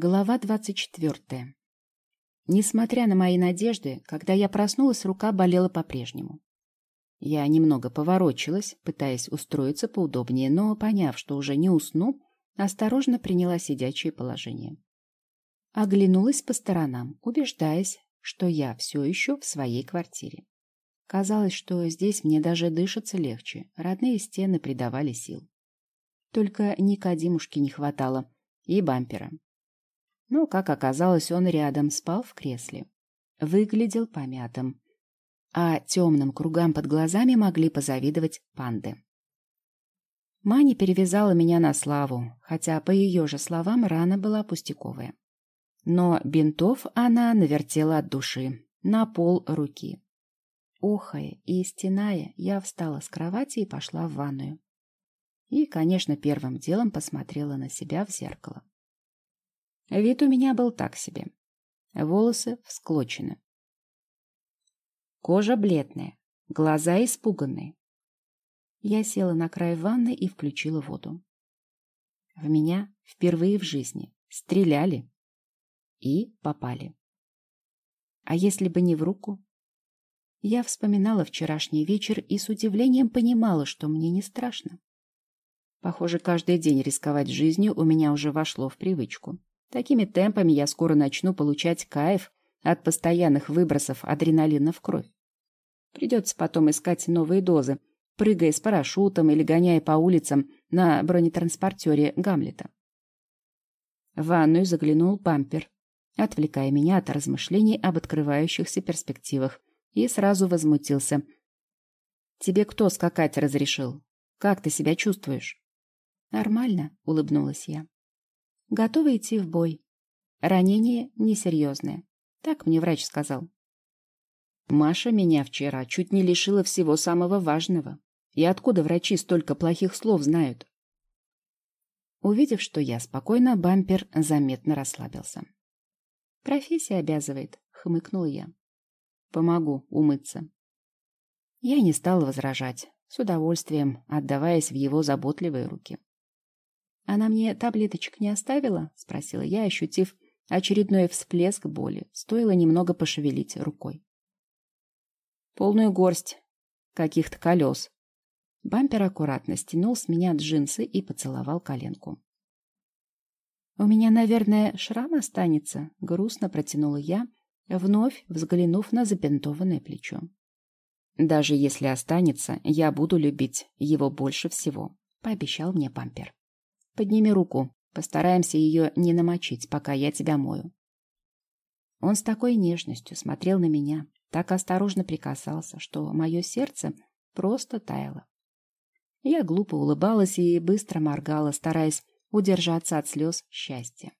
Глава двадцать четвертая. Несмотря на мои надежды, когда я проснулась, рука болела по-прежнему. Я немного поворочилась, пытаясь устроиться поудобнее, но, поняв, что уже не усну, осторожно приняла сидячее положение. Оглянулась по сторонам, убеждаясь, что я все еще в своей квартире. Казалось, что здесь мне даже дышится легче, родные стены придавали сил. Только Никодимушки не хватало и бампера. Но, как оказалось, он рядом спал в кресле. Выглядел помятым, а темным кругам под глазами могли позавидовать панды. Маня перевязала меня на славу, хотя, по ее же словам, рана была пустяковая. Но бинтов она навертела от души, на пол руки. Охая и стеная, я встала с кровати и пошла в ванную. И, конечно, первым делом посмотрела на себя в зеркало. Вид у меня был так себе. Волосы всклочены. Кожа бледная, глаза испуганные. Я села на край ванны и включила воду. В меня впервые в жизни стреляли и попали. А если бы не в руку? Я вспоминала вчерашний вечер и с удивлением понимала, что мне не страшно. Похоже, каждый день рисковать жизнью у меня уже вошло в привычку. Такими темпами я скоро начну получать кайф от постоянных выбросов адреналина в кровь. Придется потом искать новые дозы, прыгая с парашютом или гоняя по улицам на бронетранспортере Гамлета. В ванную заглянул пампер, отвлекая меня от размышлений об открывающихся перспективах, и сразу возмутился. «Тебе кто скакать разрешил? Как ты себя чувствуешь?» «Нормально», — улыбнулась я. Готова идти в бой. Ранение несерьезное. Так мне врач сказал. Маша меня вчера чуть не лишила всего самого важного. И откуда врачи столько плохих слов знают? Увидев, что я спокойно, бампер заметно расслабился. «Профессия обязывает», — хмыкнула я. «Помогу умыться». Я не стала возражать, с удовольствием отдаваясь в его заботливые руки. «Она мне таблеточек не оставила?» — спросила я, ощутив очередной всплеск боли. Стоило немного пошевелить рукой. «Полную горсть каких-то колес». Бампер аккуратно стянул с меня джинсы и поцеловал коленку. «У меня, наверное, шрам останется», — грустно протянула я, вновь взглянув на забинтованное плечо. «Даже если останется, я буду любить его больше всего», — пообещал мне Пампер. Подними руку. Постараемся ее не намочить, пока я тебя мою. Он с такой нежностью смотрел на меня, так осторожно прикасался, что мое сердце просто таяло. Я глупо улыбалась и быстро моргала, стараясь удержаться от слез счастья.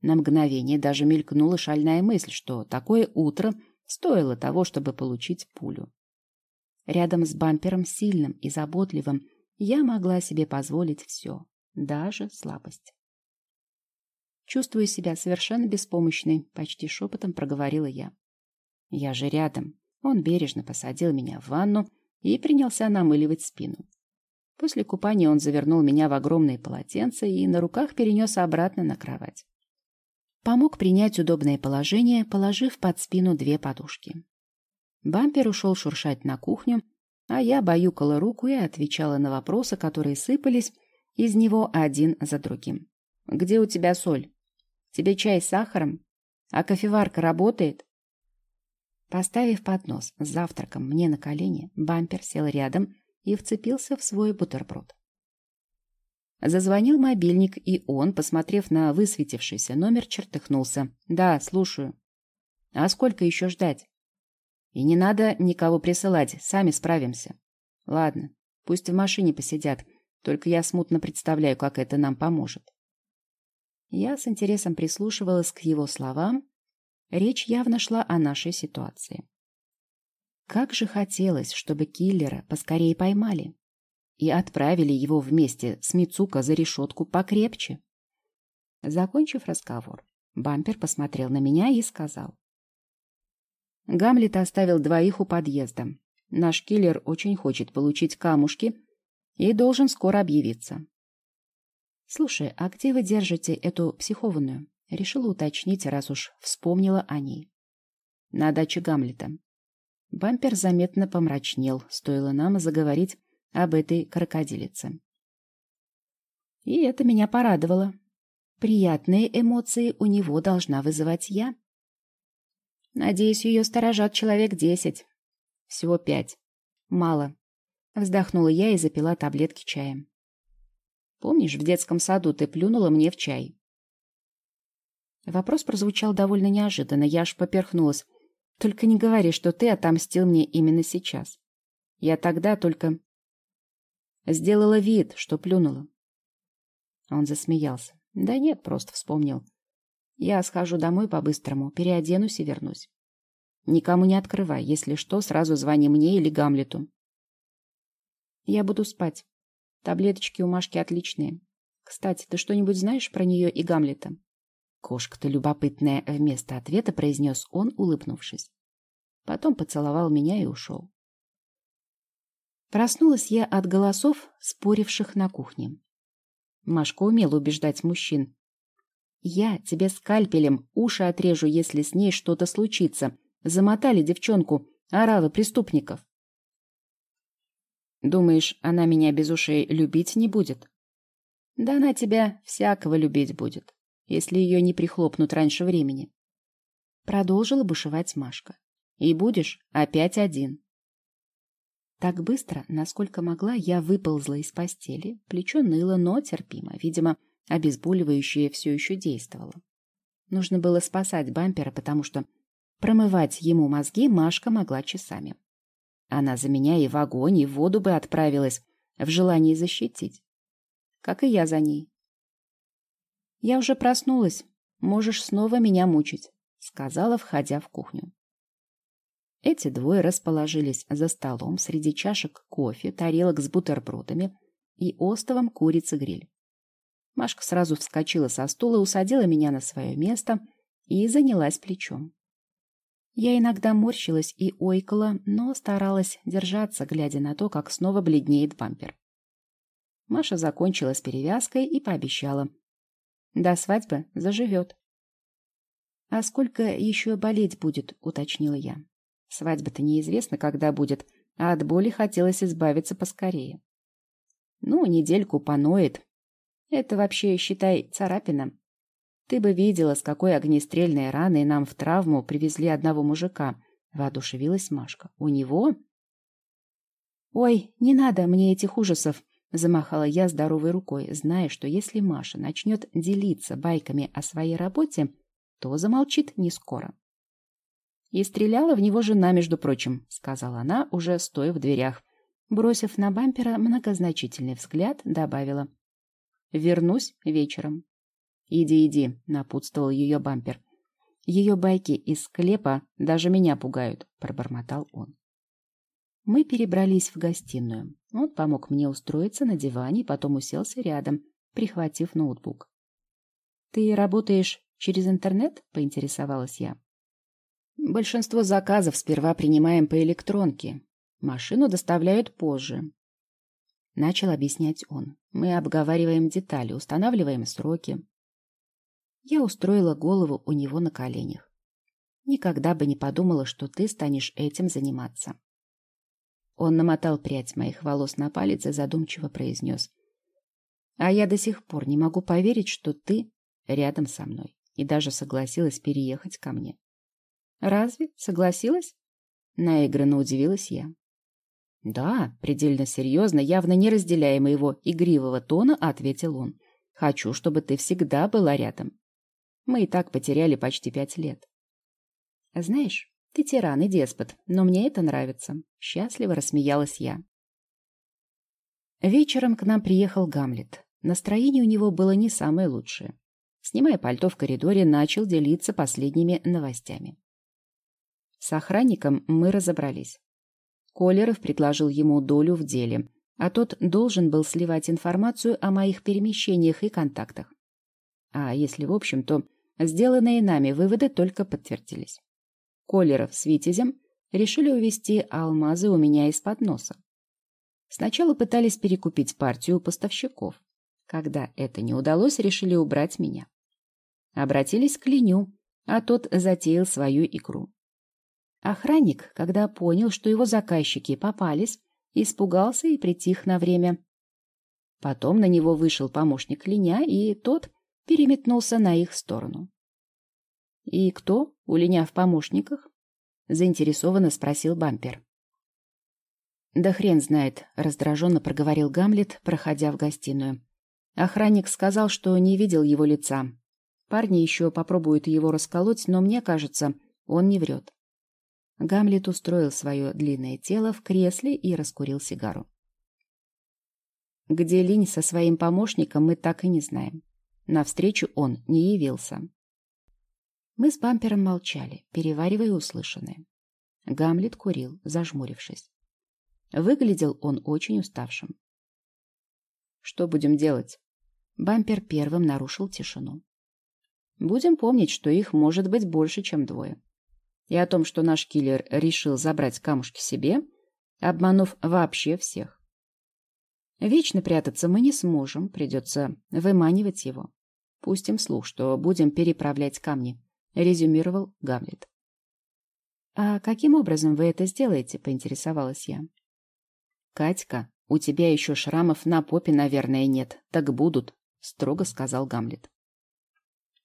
На мгновение даже мелькнула шальная мысль, что такое утро стоило того, чтобы получить пулю. Рядом с бампером сильным и заботливым я могла себе позволить все даже слабость. Чувствую себя совершенно беспомощной, почти шепотом проговорила я. Я же рядом. Он бережно посадил меня в ванну и принялся намыливать спину. После купания он завернул меня в огромное полотенце и на руках перенес обратно на кровать. Помог принять удобное положение, положив под спину две подушки. Бампер ушел шуршать на кухню, а я баюкала руку и отвечала на вопросы, которые сыпались из него один за другим. «Где у тебя соль? Тебе чай с сахаром? А кофеварка работает?» Поставив поднос с завтраком мне на колени, бампер сел рядом и вцепился в свой бутерброд. Зазвонил мобильник, и он, посмотрев на высветившийся номер, чертыхнулся. «Да, слушаю. А сколько еще ждать?» «И не надо никого присылать, сами справимся». «Ладно, пусть в машине посидят. Только я смутно представляю, как это нам поможет. Я с интересом прислушивалась к его словам. Речь явно шла о нашей ситуации. Как же хотелось, чтобы киллера поскорее поймали и отправили его вместе с Мицука за решетку покрепче. Закончив разговор, бампер посмотрел на меня и сказал. Гамлет оставил двоих у подъезда. Наш киллер очень хочет получить камушки и должен скоро объявиться. «Слушай, а где вы держите эту психованную?» Решила уточнить, раз уж вспомнила о ней. На даче Гамлета. Бампер заметно помрачнел, стоило нам заговорить об этой крокодилице. И это меня порадовало. Приятные эмоции у него должна вызывать я. Надеюсь, ее сторожат человек десять. Всего пять. Мало. Вздохнула я и запила таблетки чаем. Помнишь, в детском саду ты плюнула мне в чай? Вопрос прозвучал довольно неожиданно. Я аж поперхнулась. Только не говори, что ты отомстил мне именно сейчас. Я тогда только сделала вид, что плюнула. Он засмеялся. Да нет, просто вспомнил. Я схожу домой по-быстрому, переоденусь и вернусь. Никому не открывай. Если что, сразу звони мне или Гамлету. Я буду спать. Таблеточки у Машки отличные. Кстати, ты что-нибудь знаешь про нее и Гамлета? Кошка-то любопытная, вместо ответа произнес он, улыбнувшись. Потом поцеловал меня и ушел. Проснулась я от голосов, споривших на кухне. Машка умела убеждать мужчин. «Я тебе скальпелем уши отрежу, если с ней что-то случится. Замотали девчонку, оравы преступников». «Думаешь, она меня без ушей любить не будет?» «Да она тебя всякого любить будет если ее не прихлопнут раньше времени. Продолжила бушевать Машка. И будешь опять один. Так быстро, насколько могла, я выползла из постели. Плечо ныло, но терпимо. Видимо, обезболивающее все еще действовало. Нужно было спасать бампера, потому что промывать ему мозги Машка могла часами. Она за меня и в огонь, и в воду бы отправилась, в желании защитить. Как и я за ней. «Я уже проснулась. Можешь снова меня мучить», — сказала, входя в кухню. Эти двое расположились за столом среди чашек кофе, тарелок с бутербродами и остовом курицы-гриль. Машка сразу вскочила со стула, усадила меня на свое место и занялась плечом. Я иногда морщилась и ойкала, но старалась держаться, глядя на то, как снова бледнеет бампер. Маша закончила с перевязкой и пообещала. До свадьбы заживет. — А сколько еще болеть будет, — уточнила я. Свадьба-то неизвестно, когда будет, а от боли хотелось избавиться поскорее. Ну, недельку поноет. Это вообще, считай, царапина. Ты бы видела, с какой огнестрельной раной нам в травму привезли одного мужика. Воодушевилась Машка. У него... Ой, не надо мне этих ужасов. Замахала я здоровой рукой, зная, что если Маша начнет делиться байками о своей работе, то замолчит не скоро. И стреляла в него жена, между прочим, сказала она, уже стоя в дверях. Бросив на бампера многозначительный взгляд, добавила. «Вернусь вечером». «Иди, иди», — напутствовал ее бампер. «Ее байки из склепа даже меня пугают», — пробормотал он. Мы перебрались в гостиную. Он помог мне устроиться на диване, потом уселся рядом, прихватив ноутбук. «Ты работаешь через интернет?» — поинтересовалась я. «Большинство заказов сперва принимаем по электронке. Машину доставляют позже». Начал объяснять он. «Мы обговариваем детали, устанавливаем сроки». Я устроила голову у него на коленях. «Никогда бы не подумала, что ты станешь этим заниматься». Он намотал прядь моих волос на палец и задумчиво произнес. «А я до сих пор не могу поверить, что ты рядом со мной, и даже согласилась переехать ко мне». «Разве? Согласилась?» Наигранно удивилась я. «Да, предельно серьезно, явно не разделяя моего игривого тона, ответил он. Хочу, чтобы ты всегда была рядом. Мы и так потеряли почти пять лет. Знаешь, ты тиран и деспот, но мне это нравится. Счастливо рассмеялась я. Вечером к нам приехал Гамлет. Настроение у него было не самое лучшее. Снимая пальто в коридоре, начал делиться последними новостями. С охранником мы разобрались. Колеров предложил ему долю в деле, а тот должен был сливать информацию о моих перемещениях и контактах. А если в общем, то сделанные нами выводы только подтвердились. Колеров с Витязем решили увести алмазы у меня из-под носа. Сначала пытались перекупить партию поставщиков. Когда это не удалось, решили убрать меня. обратились к Леню, а тот затеял свою игру. Охранник, когда понял, что его заказчики попались, испугался и притих на время. Потом на него вышел помощник Леня, и тот переметнулся на их сторону. «И кто у Леня в помощниках?» — заинтересованно спросил бампер. «Да хрен знает», — раздраженно проговорил Гамлет, проходя в гостиную. Охранник сказал, что не видел его лица. Парни еще попробуют его расколоть, но мне кажется, он не врет. Гамлет устроил свое длинное тело в кресле и раскурил сигару. Где Линь со своим помощником, мы так и не знаем. На встречу он не явился. Мы с бампером молчали, переваривая услышанное. Гамлет курил, зажмурившись. Выглядел он очень уставшим. «Что будем делать?» Бампер первым нарушил тишину. «Будем помнить, что их может быть больше, чем двое и о том, что наш киллер решил забрать камушки себе, обманув вообще всех. Вечно прятаться мы не сможем, придется выманивать его. Пустим слух, что будем переправлять камни, резюмировал Гамлет. А каким образом вы это сделаете, поинтересовалась я. Катька, у тебя еще шрамов на попе, наверное, нет, так будут, строго сказал Гамлет.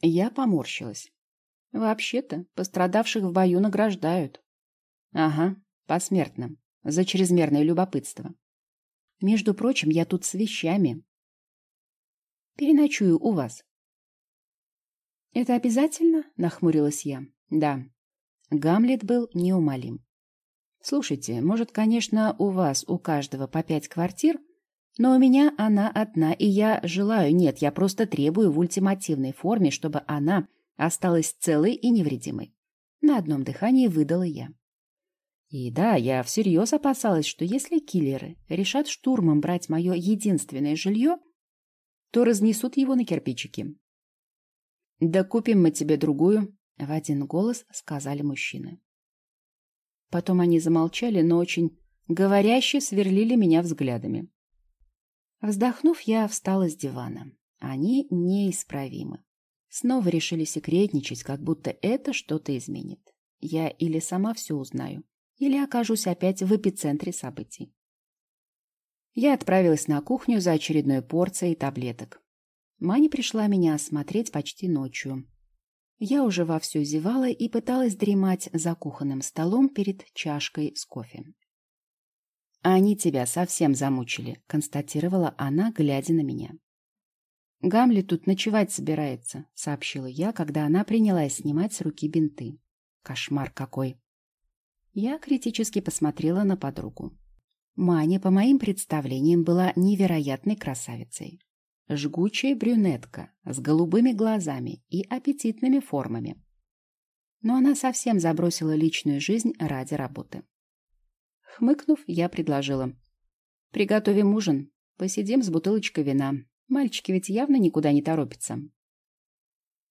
Я поморщилась. Вообще-то, пострадавших в бою награждают. Ага, посмертно, за чрезмерное любопытство. Между прочим, я тут с вещами. Переночую у вас. Это обязательно? Нахмурилась я. Да. Гамлет был неумолим. Слушайте, может, конечно, у вас у каждого по пять квартир, но у меня она одна, и я желаю, нет, я просто требую в ультимативной форме, чтобы она осталась целой и невредимой. На одном дыхании выдала я. И да, я всерьез опасалась, что если киллеры решат штурмом брать мое единственное жилье, то разнесут его на кирпичики. «Да купим мы тебе другую», — в один голос сказали мужчины. Потом они замолчали, но очень говоряще сверлили меня взглядами. Вздохнув, я встала с дивана. Они неисправимы. Снова решили секретничать, как будто это что-то изменит. Я или сама все узнаю, или окажусь опять в эпицентре событий. Я отправилась на кухню за очередной порцией таблеток. Маня пришла меня осмотреть почти ночью. Я уже вовсю зевала и пыталась дремать за кухонным столом перед чашкой с кофе. «Они тебя совсем замучили», — констатировала она, глядя на меня. «Гамлет тут ночевать собирается», — сообщила я, когда она принялась снимать с руки бинты. «Кошмар какой!» Я критически посмотрела на подругу. Маня, по моим представлениям, была невероятной красавицей. Жгучая брюнетка с голубыми глазами и аппетитными формами. Но она совсем забросила личную жизнь ради работы. Хмыкнув, я предложила. «Приготовим ужин, посидим с бутылочкой вина, Мальчики ведь явно никуда не торопятся.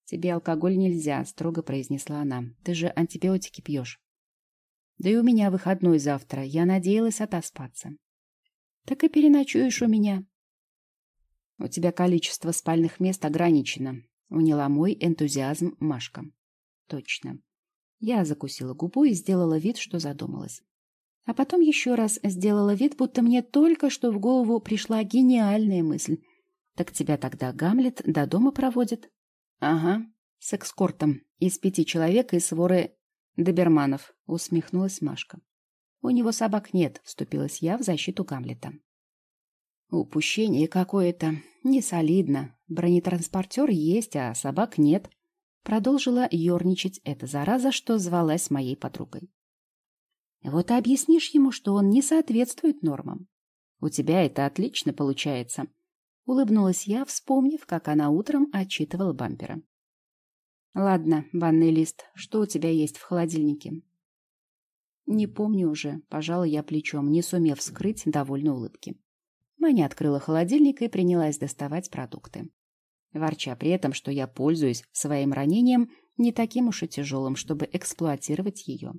«Тебе алкоголь нельзя», — строго произнесла она. «Ты же антибиотики пьешь». «Да и у меня выходной завтра. Я надеялась отоспаться». «Так и переночуешь у меня». «У тебя количество спальных мест ограничено», — уняла мой энтузиазм Машка. «Точно». Я закусила губу и сделала вид, что задумалась. А потом еще раз сделала вид, будто мне только что в голову пришла гениальная мысль — так тебя тогда Гамлет до дома проводит? Ага, с экскортом. Из пяти человек и своры доберманов, усмехнулась Машка. У него собак нет, вступилась я в защиту Гамлета. Упущение какое-то. Не солидно. Бронетранспортер есть, а собак нет. Продолжила ерничать эта зараза, что звалась моей подругой. Вот и объяснишь ему, что он не соответствует нормам. У тебя это отлично получается. Улыбнулась я, вспомнив, как она утром отчитывала бампера. «Ладно, банный лист, что у тебя есть в холодильнике?» «Не помню уже», — пожала я плечом, не сумев скрыть довольно улыбки. Маня открыла холодильник и принялась доставать продукты. Ворча при этом, что я пользуюсь своим ранением не таким уж и тяжелым, чтобы эксплуатировать ее.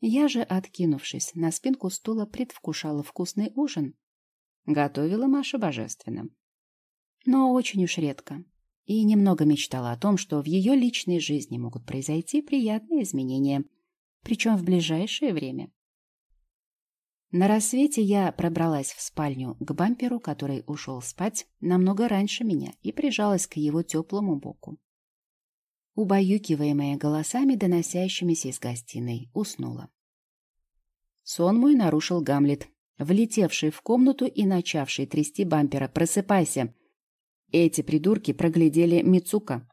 Я же, откинувшись на спинку стула, предвкушала вкусный ужин, Готовила Маша божественно. Но очень уж редко. и немного мечтала о том, что в ее личной жизни могут произойти приятные изменения, причем в ближайшее время. На рассвете я пробралась в спальню к бамперу, который ушел спать намного раньше меня, и прижалась к его теплому боку. Убаюкиваемая голосами, доносящимися из гостиной, уснула. Сон мой нарушил Гамлет, влетевший в комнату и начавший трясти бампера. «Просыпайся!» Эти придурки проглядели Мицука.